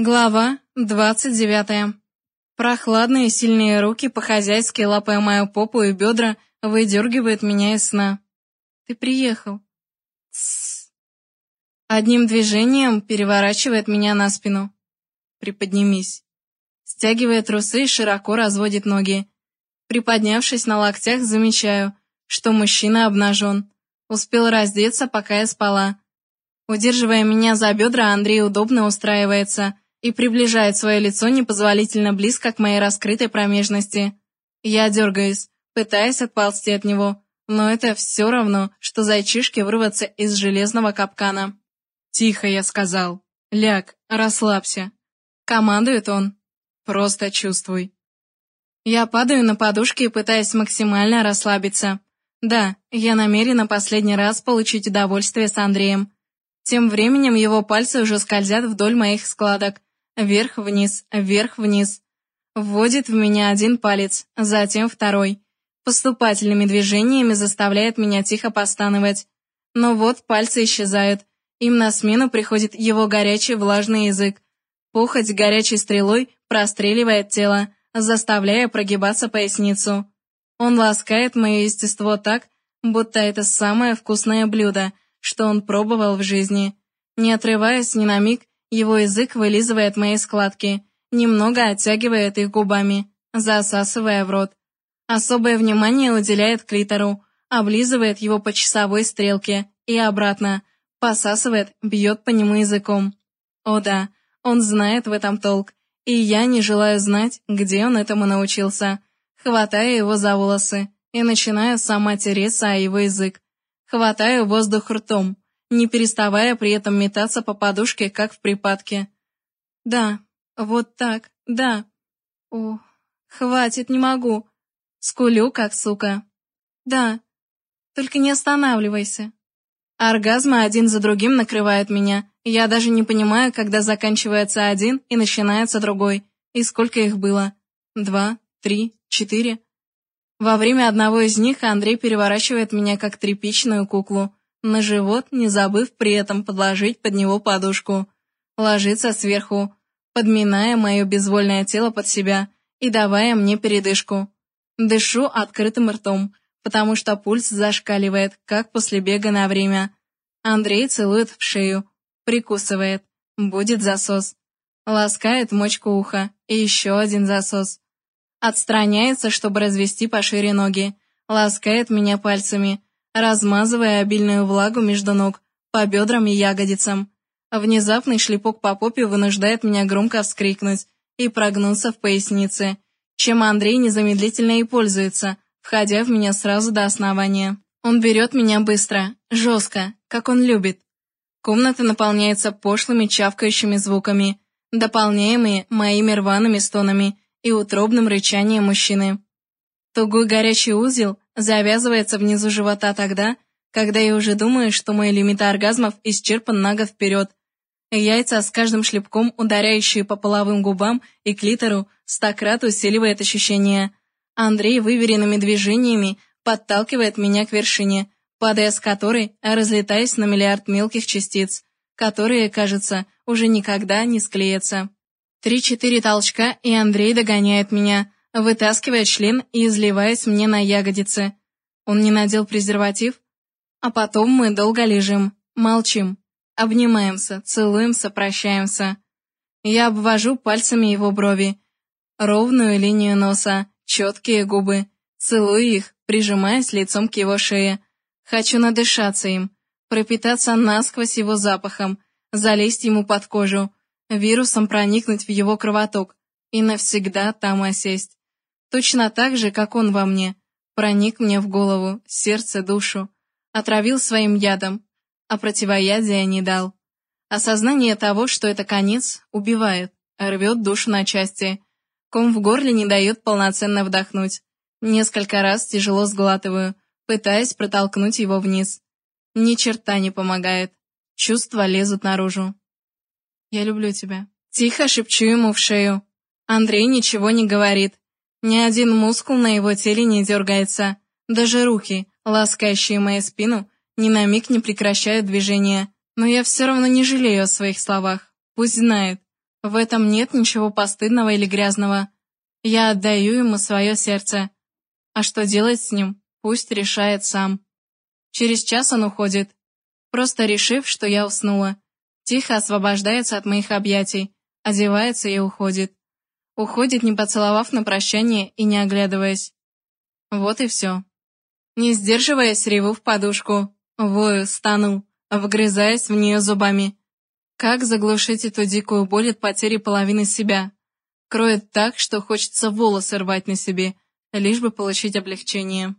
Глава двадцать девятая. Прохладные сильные руки, по-хозяйски лапая мою попу и бедра, выдергивают меня из сна. Ты приехал. Тссс. Одним движением переворачивает меня на спину. Приподнимись. Стягивает трусы и широко разводит ноги. Приподнявшись на локтях, замечаю, что мужчина обнажен. Успел раздеться, пока я спала. Удерживая меня за бедра, Андрей удобно устраивается и приближает свое лицо непозволительно близко к моей раскрытой промежности. Я дергаюсь, пытаясь отползти от него, но это все равно, что зайчишке вырваться из железного капкана. «Тихо», — я сказал. «Ляг, расслабься». Командует он. «Просто чувствуй». Я падаю на подушки и пытаюсь максимально расслабиться. Да, я намерена последний раз получить удовольствие с Андреем. Тем временем его пальцы уже скользят вдоль моих складок. Вверх-вниз, вверх-вниз. Вводит в меня один палец, затем второй. Поступательными движениями заставляет меня тихо постановать. Но вот пальцы исчезают. Им на смену приходит его горячий влажный язык. Похоть горячей стрелой простреливает тело, заставляя прогибаться поясницу. Он ласкает мое естество так, будто это самое вкусное блюдо — что он пробовал в жизни. Не отрываясь ни на миг, его язык вылизывает мои складки, немного оттягивает их губами, засасывая в рот. Особое внимание уделяет клитору, облизывает его по часовой стрелке и обратно, посасывает, бьет по нему языком. О да, он знает в этом толк, и я не желаю знать, где он этому научился. Хватаю его за волосы и начинаю сама тереться о его язык, Хватаю воздух ртом, не переставая при этом метаться по подушке, как в припадке. Да, вот так, да. О, хватит, не могу. Скулю, как сука. Да, только не останавливайся. Оргазмы один за другим накрывают меня. Я даже не понимаю, когда заканчивается один и начинается другой. И сколько их было? Два, три, четыре. Во время одного из них Андрей переворачивает меня как тряпичную куклу, на живот, не забыв при этом подложить под него подушку. Ложится сверху, подминая мое безвольное тело под себя и давая мне передышку. Дышу открытым ртом, потому что пульс зашкаливает, как после бега на время. Андрей целует в шею, прикусывает, будет засос. Ласкает мочку уха и еще один засос. Отстраняется, чтобы развести пошире ноги. Ласкает меня пальцами, размазывая обильную влагу между ног, по бедрам и ягодицам. Внезапный шлепок по попе вынуждает меня громко вскрикнуть и прогнуться в пояснице, чем Андрей незамедлительно и пользуется, входя в меня сразу до основания. Он берет меня быстро, жестко, как он любит. Комната наполняется пошлыми чавкающими звуками, дополняемые моими рваными стонами и утробным рычанием мужчины. Тугой горячий узел завязывается внизу живота тогда, когда я уже думаю, что мой лимит оргазмов исчерпан на год вперед. Яйца с каждым шлепком, ударяющие по половым губам и клитору, стократ усиливает ощущение. Андрей выверенными движениями подталкивает меня к вершине, падая с которой, разлетаясь на миллиард мелких частиц, которые, кажется, уже никогда не склеятся. Три-четыре толчка, и Андрей догоняет меня, вытаскивает член и изливаясь мне на ягодицы. Он не надел презерватив? А потом мы долго лежим, молчим, обнимаемся, целуемся, прощаемся. Я обвожу пальцами его брови, ровную линию носа, четкие губы, целую их, прижимаясь лицом к его шее. Хочу надышаться им, пропитаться насквозь его запахом, залезть ему под кожу, вирусом проникнуть в его кровоток и навсегда там осесть. Точно так же, как он во мне, проник мне в голову, сердце, душу, отравил своим ядом, а противоядия не дал. Осознание того, что это конец, убивает, рвет душу на части. Ком в горле не дает полноценно вдохнуть. Несколько раз тяжело сглатываю, пытаясь протолкнуть его вниз. Ни черта не помогает. Чувства лезут наружу. Я люблю тебя». Тихо шепчу ему в шею. Андрей ничего не говорит. Ни один мускул на его теле не дергается. Даже руки, ласкающие мою спину, ни на миг не прекращают движения. Но я все равно не жалею о своих словах. Пусть знает. В этом нет ничего постыдного или грязного. Я отдаю ему свое сердце. А что делать с ним, пусть решает сам. Через час он уходит, просто решив, что я уснула. Тихо освобождается от моих объятий, одевается и уходит. Уходит, не поцеловав на прощание и не оглядываясь. Вот и все. Не сдерживаясь, реву в подушку, вою, стану, вгрызаясь в нее зубами. Как заглушить эту дикую боль от потери половины себя? Кроет так, что хочется волосы рвать на себе, лишь бы получить облегчение.